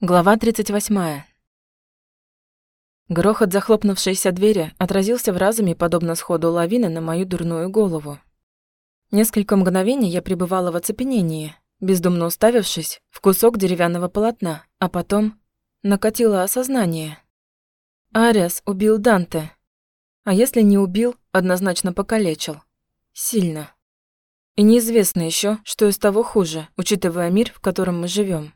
Глава 38. Грохот захлопнувшейся двери отразился в разуме, подобно сходу лавины на мою дурную голову. Несколько мгновений я пребывала в оцепенении, бездумно уставившись в кусок деревянного полотна, а потом накатило осознание. Ариас убил Данте. А если не убил, однозначно покалечил. Сильно. И неизвестно еще, что из того хуже, учитывая мир, в котором мы живем.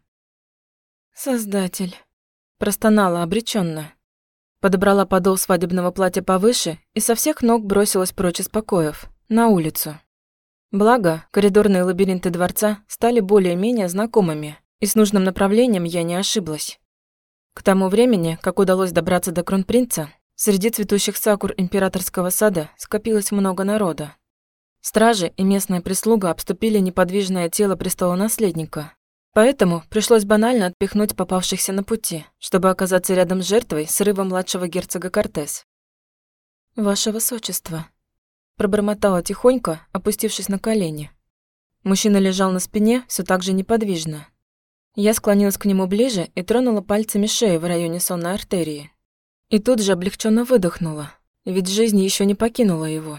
«Создатель», – простонала обреченно. Подобрала подол свадебного платья повыше и со всех ног бросилась прочь из покоев, на улицу. Благо, коридорные лабиринты дворца стали более-менее знакомыми, и с нужным направлением я не ошиблась. К тому времени, как удалось добраться до кронпринца, среди цветущих сакур императорского сада скопилось много народа. Стражи и местная прислуга обступили неподвижное тело престола-наследника, Поэтому пришлось банально отпихнуть попавшихся на пути, чтобы оказаться рядом с жертвой срыва младшего герцога Кортес. «Ваше высочество», – пробормотала тихонько, опустившись на колени. Мужчина лежал на спине, все так же неподвижно. Я склонилась к нему ближе и тронула пальцами шею в районе сонной артерии. И тут же облегченно выдохнула, ведь жизнь еще не покинула его.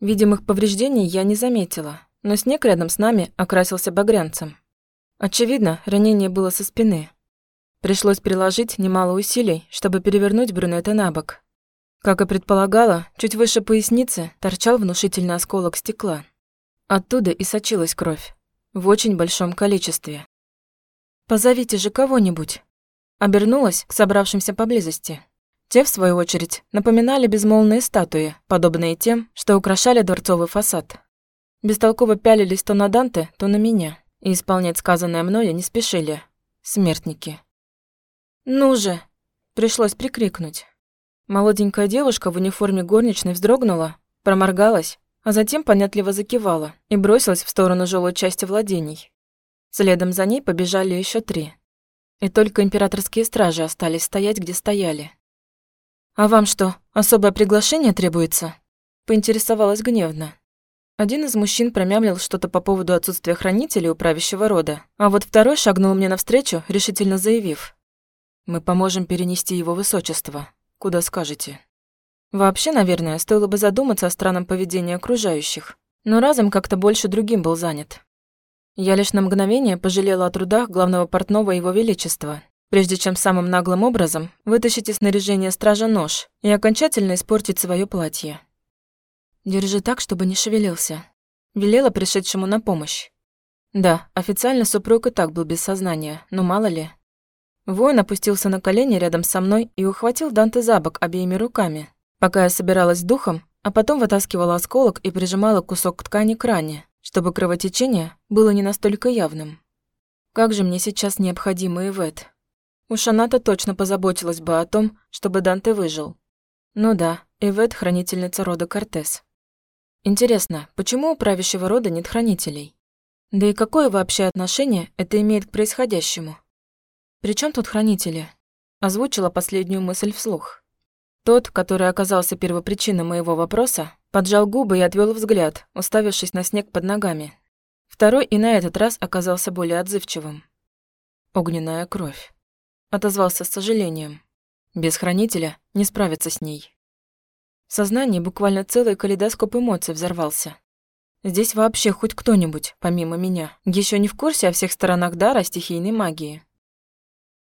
Видимых повреждений я не заметила, но снег рядом с нами окрасился багрянцем. Очевидно, ранение было со спины. Пришлось приложить немало усилий, чтобы перевернуть брюнета на бок. Как и предполагала, чуть выше поясницы торчал внушительный осколок стекла. Оттуда и сочилась кровь. В очень большом количестве. «Позовите же кого-нибудь!» Обернулась к собравшимся поблизости. Те, в свою очередь, напоминали безмолвные статуи, подобные тем, что украшали дворцовый фасад. Бестолково пялились то на Данте, то на меня и исполнять сказанное мною не спешили. Смертники. «Ну же!» Пришлось прикрикнуть. Молоденькая девушка в униформе горничной вздрогнула, проморгалась, а затем понятливо закивала и бросилась в сторону жилой части владений. Следом за ней побежали еще три. И только императорские стражи остались стоять, где стояли. «А вам что, особое приглашение требуется?» Поинтересовалась гневно. Один из мужчин промямлил что-то по поводу отсутствия хранителей у правящего рода, а вот второй шагнул мне навстречу, решительно заявив. «Мы поможем перенести его высочество. Куда скажете?» Вообще, наверное, стоило бы задуматься о странном поведении окружающих, но разом как-то больше другим был занят. Я лишь на мгновение пожалела о трудах главного портного Его Величества, прежде чем самым наглым образом вытащить из снаряжения стража нож и окончательно испортить свое платье. Держи так, чтобы не шевелился. Велела пришедшему на помощь. Да, официально супруг и так был без сознания, но мало ли. Воин опустился на колени рядом со мной и ухватил Данте за бок обеими руками, пока я собиралась духом, а потом вытаскивала осколок и прижимала кусок ткани к ране, чтобы кровотечение было не настолько явным. Как же мне сейчас необходимо Ивет? Уж она-то точно позаботилась бы о том, чтобы Данте выжил. Ну да, Ивет – хранительница рода Кортес. Интересно, почему у правящего рода нет хранителей? Да и какое вообще отношение это имеет к происходящему? При чем тут хранители? Озвучила последнюю мысль вслух. Тот, который оказался первопричиной моего вопроса, поджал губы и отвел взгляд, уставившись на снег под ногами. Второй и на этот раз оказался более отзывчивым. Огненная кровь. Отозвался с сожалением. Без хранителя не справиться с ней. В сознании буквально целый калейдоскоп эмоций взорвался. Здесь вообще хоть кто-нибудь, помимо меня, еще не в курсе о всех сторонах дара стихийной магии.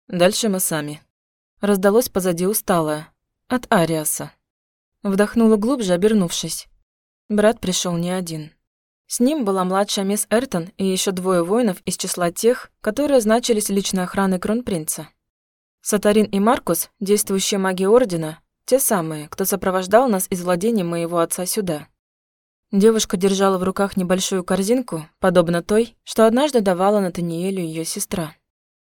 Дальше мы сами. Раздалось позади усталое. От Ариаса. Вдохнула глубже, обернувшись. Брат пришел не один. С ним была младшая мисс Эртон и еще двое воинов из числа тех, которые значились личной охраной кронпринца. Сатарин и Маркус, действующие маги Ордена, те самые, кто сопровождал нас из владения моего отца сюда. Девушка держала в руках небольшую корзинку, подобно той, что однажды давала Натаниэлю ее сестра.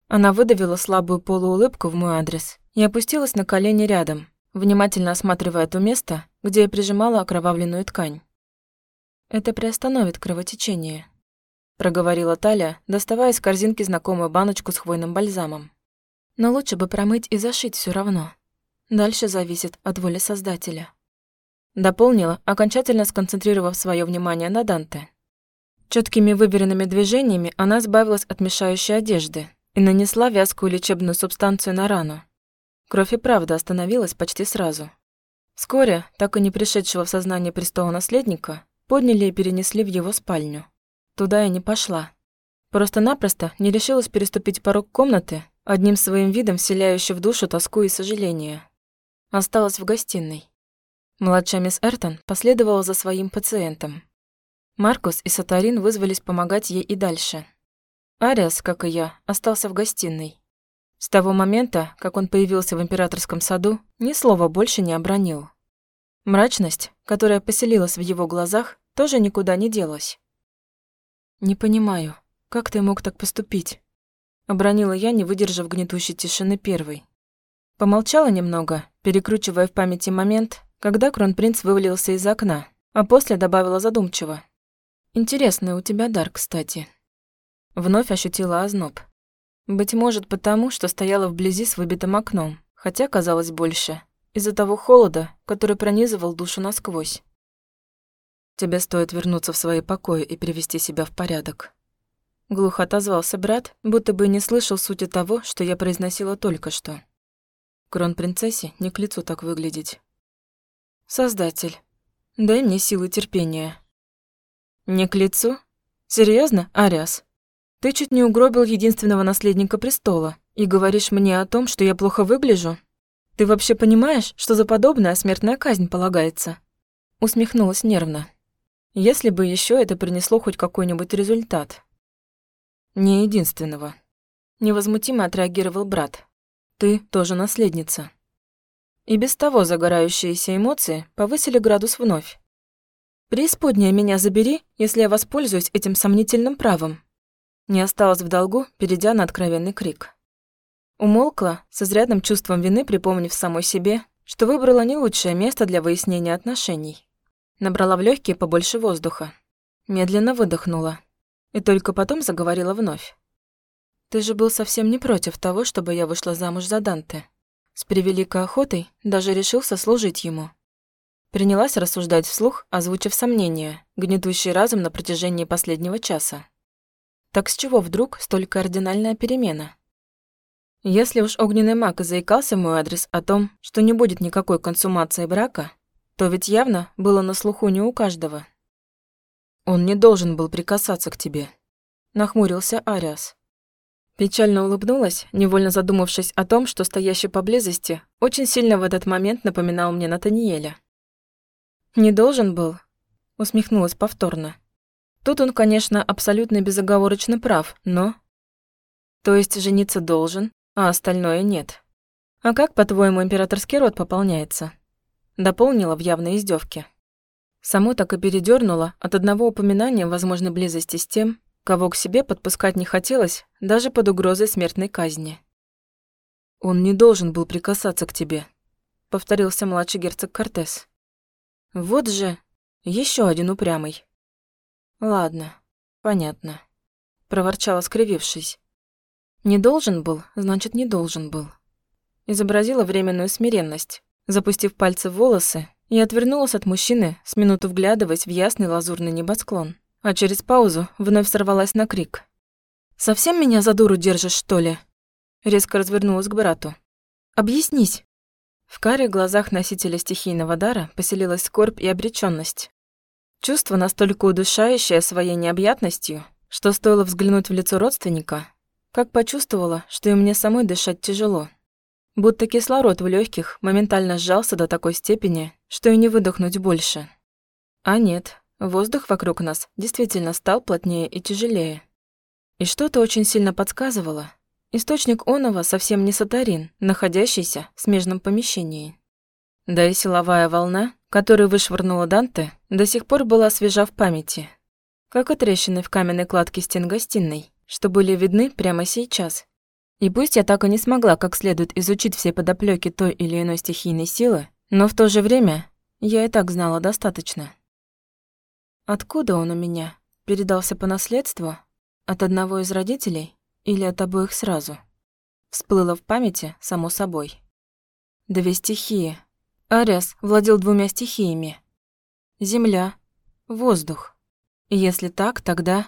Она выдавила слабую полуулыбку в мой адрес и опустилась на колени рядом, внимательно осматривая то место, где я прижимала окровавленную ткань. «Это приостановит кровотечение», – проговорила Таля, доставая из корзинки знакомую баночку с хвойным бальзамом. «Но лучше бы промыть и зашить все равно». Дальше зависит от воли Создателя. Дополнила, окончательно сконцентрировав свое внимание на Данте. Четкими выверенными движениями она избавилась от мешающей одежды, и нанесла вязкую лечебную субстанцию на рану. Кровь и правда остановилась почти сразу. Вскоре, так и не пришедшего в сознание престола наследника, подняли и перенесли в его спальню. Туда я не пошла. Просто-напросто не решилась переступить порог комнаты, одним своим видом вселяющий в душу тоску и сожаление. Осталась в гостиной. Младшая мисс Эртон последовала за своим пациентом. Маркус и Сатарин вызвались помогать ей и дальше. Ариас, как и я, остался в гостиной. С того момента, как он появился в императорском саду, ни слова больше не обронил. Мрачность, которая поселилась в его глазах, тоже никуда не делась. «Не понимаю, как ты мог так поступить?» Обронила я, не выдержав гнетущей тишины первой. Помолчала немного, перекручивая в памяти момент, когда кронпринц вывалился из окна, а после добавила задумчиво. «Интересный у тебя дар, кстати». Вновь ощутила озноб. Быть может, потому, что стояла вблизи с выбитым окном, хотя казалось больше, из-за того холода, который пронизывал душу насквозь. «Тебе стоит вернуться в свои покои и привести себя в порядок». Глухо отозвался брат, будто бы не слышал сути того, что я произносила только что. Кронпринцессе не к лицу так выглядеть. «Создатель, дай мне силы терпения», «Не к лицу? Серьезно, Ариас? Ты чуть не угробил единственного наследника престола и говоришь мне о том, что я плохо выгляжу? Ты вообще понимаешь, что за подобное смертная казнь полагается?» Усмехнулась нервно. «Если бы еще это принесло хоть какой-нибудь результат». «Не единственного». Невозмутимо отреагировал брат. «Ты тоже наследница». И без того загорающиеся эмоции повысили градус вновь. Преисподняя меня забери, если я воспользуюсь этим сомнительным правом. Не осталось в долгу, перейдя на откровенный крик. Умолкла, с изрядным чувством вины припомнив самой себе, что выбрала не лучшее место для выяснения отношений. Набрала в легкие побольше воздуха. Медленно выдохнула. И только потом заговорила вновь. «Ты же был совсем не против того, чтобы я вышла замуж за Данте. С превеликой охотой даже решился служить ему. Принялась рассуждать вслух, озвучив сомнения, гнетущий разум на протяжении последнего часа. Так с чего вдруг столь кардинальная перемена? Если уж огненный маг заикался в мой адрес о том, что не будет никакой консумации брака, то ведь явно было на слуху не у каждого. Он не должен был прикасаться к тебе, нахмурился Ариас. Печально улыбнулась, невольно задумавшись о том, что стоящий поблизости очень сильно в этот момент напоминал мне Натаниэля. «Не должен был?» — усмехнулась повторно. Тут он, конечно, абсолютно безоговорочно прав, но... То есть жениться должен, а остальное нет. А как, по-твоему, императорский род пополняется? Дополнила в явной издевке. Само так и передернуло от одного упоминания возможной близости с тем, кого к себе подпускать не хотелось, даже под угрозой смертной казни. «Он не должен был прикасаться к тебе», — повторился младший герцог Кортес. Вот же, еще один упрямый. Ладно, понятно, проворчала, скривившись. Не должен был, значит, не должен был. Изобразила временную смиренность, запустив пальцы в волосы, и отвернулась от мужчины, с минуту вглядываясь в ясный лазурный небосклон. А через паузу вновь сорвалась на крик. «Совсем меня за дуру держишь, что ли?» Резко развернулась к брату. «Объяснись, в каре глазах носителя стихийного дара поселилась скорбь и обречённость. Чувство настолько удушающее своей необъятностью, что стоило взглянуть в лицо родственника, как почувствовала, что и мне самой дышать тяжело. Будто кислород в легких моментально сжался до такой степени, что и не выдохнуть больше. А нет, воздух вокруг нас действительно стал плотнее и тяжелее. И что-то очень сильно подсказывало, Источник оного совсем не сатарин, находящийся в смежном помещении. Да и силовая волна, которую вышвырнула Данте, до сих пор была свежа в памяти. Как и трещины в каменной кладке стен гостиной, что были видны прямо сейчас. И пусть я так и не смогла как следует изучить все подоплеки той или иной стихийной силы, но в то же время я и так знала достаточно. Откуда он у меня? Передался по наследству? От одного из родителей? Или от обоих сразу? Всплыло в памяти, само собой. Две стихии. Ариас владел двумя стихиями. Земля, воздух. Если так, тогда...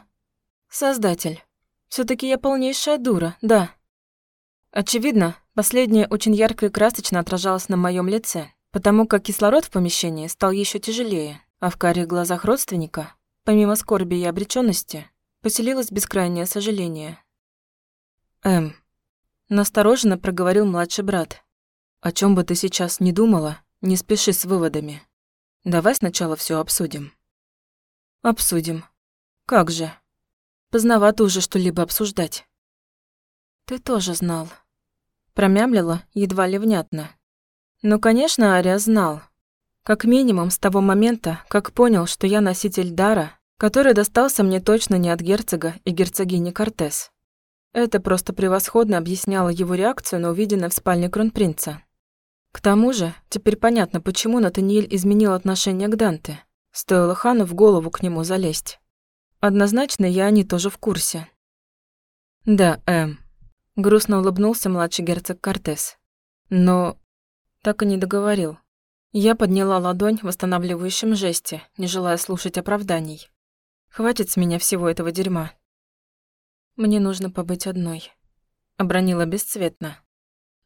Создатель. все таки я полнейшая дура, да. Очевидно, последнее очень ярко и красочно отражалось на моем лице, потому как кислород в помещении стал еще тяжелее, а в карих глазах родственника, помимо скорби и обреченности, поселилось бескрайнее сожаление. «Эм», – настороженно проговорил младший брат. «О чем бы ты сейчас не думала, не спеши с выводами. Давай сначала все обсудим». «Обсудим. Как же?» Поздновато уже что-либо обсуждать. Ты тоже знал. Промямлила едва ли внятно. Ну, конечно, Ария знал. Как минимум с того момента, как понял, что я носитель дара, который достался мне точно не от герцога и герцогини Кортес. Это просто превосходно объясняло его реакцию на увиденное в спальне кронпринца. К тому же, теперь понятно, почему Натаниэль изменил отношение к Данте. Стоило хану в голову к нему залезть. Однозначно, я они тоже в курсе. Да, Эм. Грустно улыбнулся младший герцог Кортес. Но так и не договорил. Я подняла ладонь в восстанавливающем жесте, не желая слушать оправданий. Хватит с меня всего этого дерьма. Мне нужно побыть одной. Обронила бесцветно.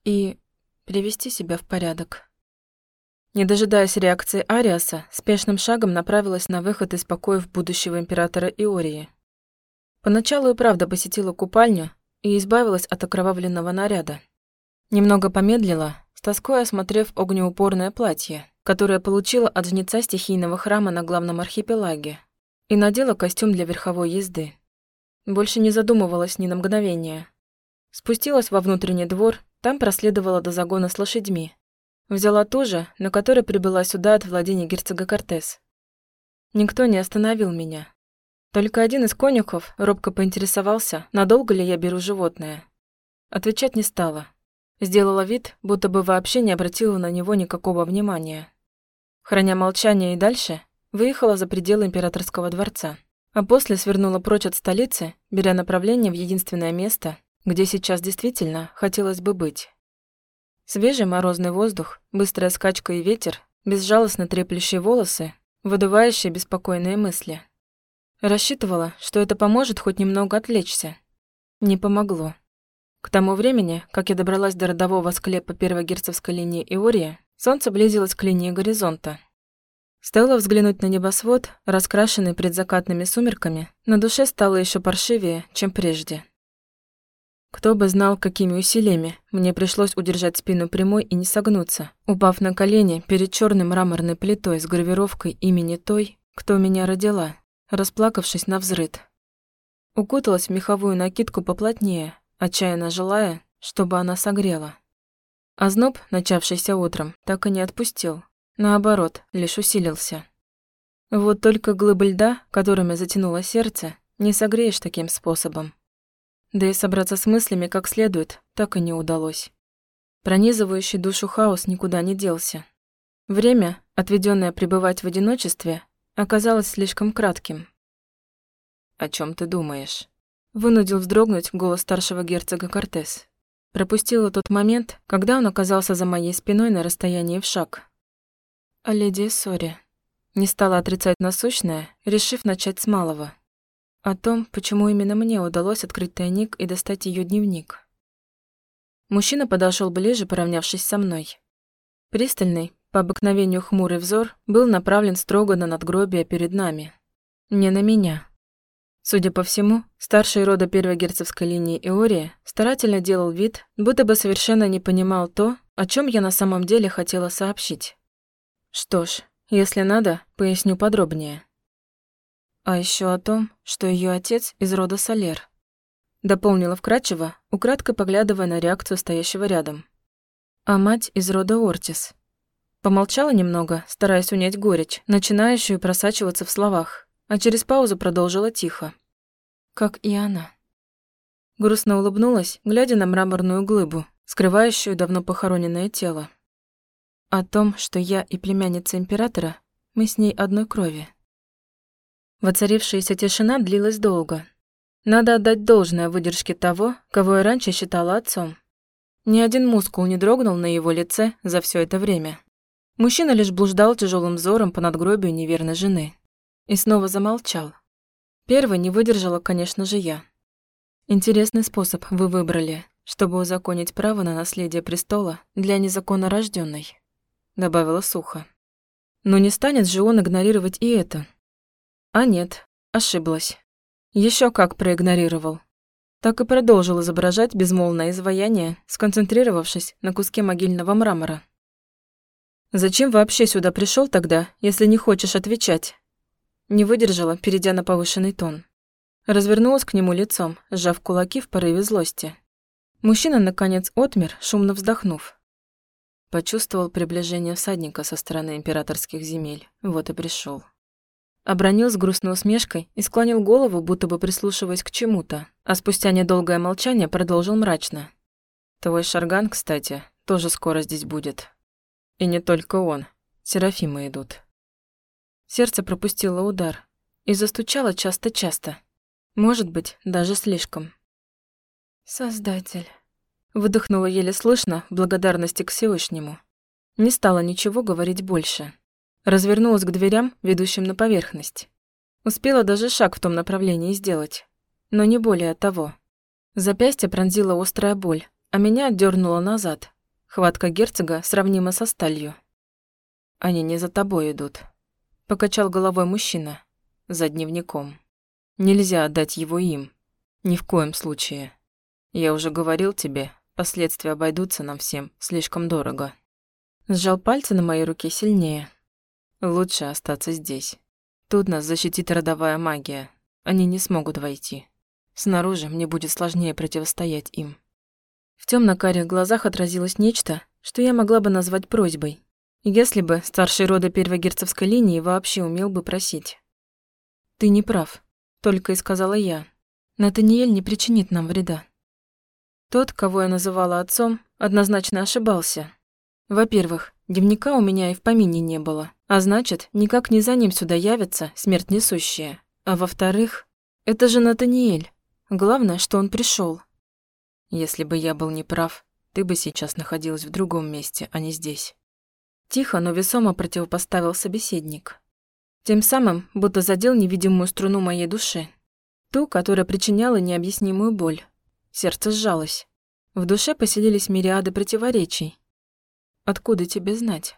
И привести себя в порядок. Не дожидаясь реакции Ариаса, спешным шагом направилась на выход из покоев будущего императора Иории. Поначалу и правда посетила купальню и избавилась от окровавленного наряда. Немного помедлила, с тоской осмотрев огнеупорное платье, которое получила от жнеца стихийного храма на главном архипелаге, и надела костюм для верховой езды. Больше не задумывалась ни на мгновение. Спустилась во внутренний двор, там проследовала до загона с лошадьми, Взяла ту же, на которой прибыла сюда от владения герцога Кортес. Никто не остановил меня. Только один из конюхов робко поинтересовался, надолго ли я беру животное. Отвечать не стала. Сделала вид, будто бы вообще не обратила на него никакого внимания. Храня молчание и дальше, выехала за пределы императорского дворца, а после свернула прочь от столицы, беря направление в единственное место, где сейчас действительно хотелось бы быть. Свежий морозный воздух, быстрая скачка и ветер, безжалостно треплющие волосы, выдувающие беспокойные мысли. Рассчитывала, что это поможет хоть немного отвлечься. Не помогло. К тому времени, как я добралась до родового склепа первой герцогской линии Иории, солнце близилось к линии горизонта. Стоило взглянуть на небосвод, раскрашенный предзакатными сумерками, на душе стало еще паршивее, чем прежде. Кто бы знал, какими усилиями мне пришлось удержать спину прямой и не согнуться, упав на колени перед черной мраморной плитой с гравировкой имени той, кто меня родила, расплакавшись на взрыд. Укуталась в меховую накидку поплотнее, отчаянно желая, чтобы она согрела. Озноб, начавшийся утром, так и не отпустил. Наоборот, лишь усилился. Вот только глыбы льда, которыми затянуло сердце, не согреешь таким способом. Да и собраться с мыслями как следует так и не удалось. Пронизывающий душу хаос никуда не делся. Время, отведенное пребывать в одиночестве, оказалось слишком кратким. «О чем ты думаешь?» Вынудил вздрогнуть голос старшего герцога Кортес. Пропустила тот момент, когда он оказался за моей спиной на расстоянии в шаг. «О леди Сори». Не стала отрицать насущное, решив начать с малого. О том, почему именно мне удалось открыть тайник и достать ее дневник. Мужчина подошел ближе, поравнявшись со мной. Пристальный, по обыкновению хмурый взор был направлен строго на надгробие перед нами. Не на меня. Судя по всему, старший рода первой герцогской линии Иория старательно делал вид, будто бы совершенно не понимал то, о чем я на самом деле хотела сообщить. Что ж, если надо, поясню подробнее. А еще о том, что ее отец из рода Солер. Дополнила вкратчиво, украдкой поглядывая на реакцию стоящего рядом. А мать из рода Ортис. Помолчала немного, стараясь унять горечь, начинающую просачиваться в словах, а через паузу продолжила тихо. Как и она. Грустно улыбнулась, глядя на мраморную глыбу, скрывающую давно похороненное тело. О том, что я и племянница императора, мы с ней одной крови. Воцарившаяся тишина длилась долго. Надо отдать должное выдержке того, кого я раньше считала отцом. Ни один мускул не дрогнул на его лице за все это время. Мужчина лишь блуждал тяжелым взором по надгробию неверной жены. И снова замолчал. Первой не выдержала, конечно же, я. Интересный способ вы выбрали. чтобы узаконить право на наследие престола для незаконно рожденной, добавила сухо. Но не станет же он игнорировать и это. А нет, ошиблась. Еще как проигнорировал. Так и продолжил изображать безмолвное изваяние, сконцентрировавшись на куске могильного мрамора. «Зачем вообще сюда пришел тогда, если не хочешь отвечать?» Не выдержала, перейдя на повышенный тон. Развернулась к нему лицом, сжав кулаки в порыве злости. Мужчина, наконец, отмер, шумно вздохнув. Почувствовал приближение всадника со стороны императорских земель, вот и пришел. Обронил с грустной усмешкой и склонил голову, будто бы прислушиваясь к чему-то, а спустя недолгое молчание продолжил мрачно. «Твой Шарган, кстати, тоже скоро здесь будет. И не только он. Серафимы идут». Сердце пропустило удар и застучало часто-часто. Может быть, даже слишком. «Создатель», — выдохнула еле слышно в благодарности к Всевышнему. Не стала ничего говорить больше. Развернулась к дверям, ведущим на поверхность. Успела даже шаг в том направлении сделать. Но не более того. Запястье пронзила острая боль, а меня отдернуло назад. Хватка герцога сравнима со сталью. «Они не за тобой идут», — покачал головой мужчина. «За дневником. Нельзя отдать его им. Ни в коем случае. Я уже говорил тебе, последствия обойдутся нам всем слишком дорого». Сжал пальцы на моей руке сильнее, Лучше остаться здесь. Тут нас защитит родовая магия. Они не смогут войти. Снаружи мне будет сложнее противостоять им. В темно-карих глазах отразилось нечто, что я могла бы назвать просьбой. Если бы старший рода первой герцогской линии вообще умел бы просить. «Ты не прав», — только и сказала я. «Натаниэль не причинит нам вреда». Тот, кого я называла отцом, однозначно ошибался. Во-первых, дневника у меня и в помине не было. А значит, никак не за ним сюда явятся смерть несущая. А во-вторых, это же Натаниэль. Главное, что он пришел. Если бы я был неправ, ты бы сейчас находилась в другом месте, а не здесь. Тихо, но весомо противопоставил собеседник. Тем самым будто задел невидимую струну моей души. Ту, которая причиняла необъяснимую боль. Сердце сжалось. В душе поселились мириады противоречий. Откуда тебе знать?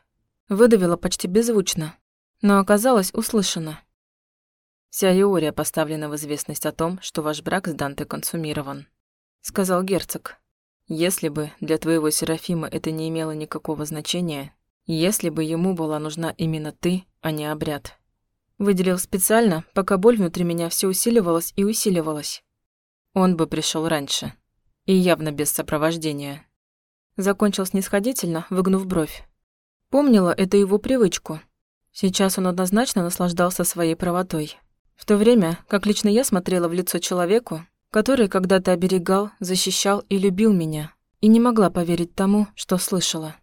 Выдавила почти беззвучно, но оказалось услышано. «Вся Иория поставлена в известность о том, что ваш брак с Данте консумирован», — сказал герцог. «Если бы для твоего Серафима это не имело никакого значения, если бы ему была нужна именно ты, а не обряд». Выделил специально, пока боль внутри меня все усиливалась и усиливалась. Он бы пришел раньше. И явно без сопровождения. Закончил снисходительно, выгнув бровь. Помнила это его привычку. Сейчас он однозначно наслаждался своей правотой. В то время, как лично я смотрела в лицо человеку, который когда-то оберегал, защищал и любил меня, и не могла поверить тому, что слышала.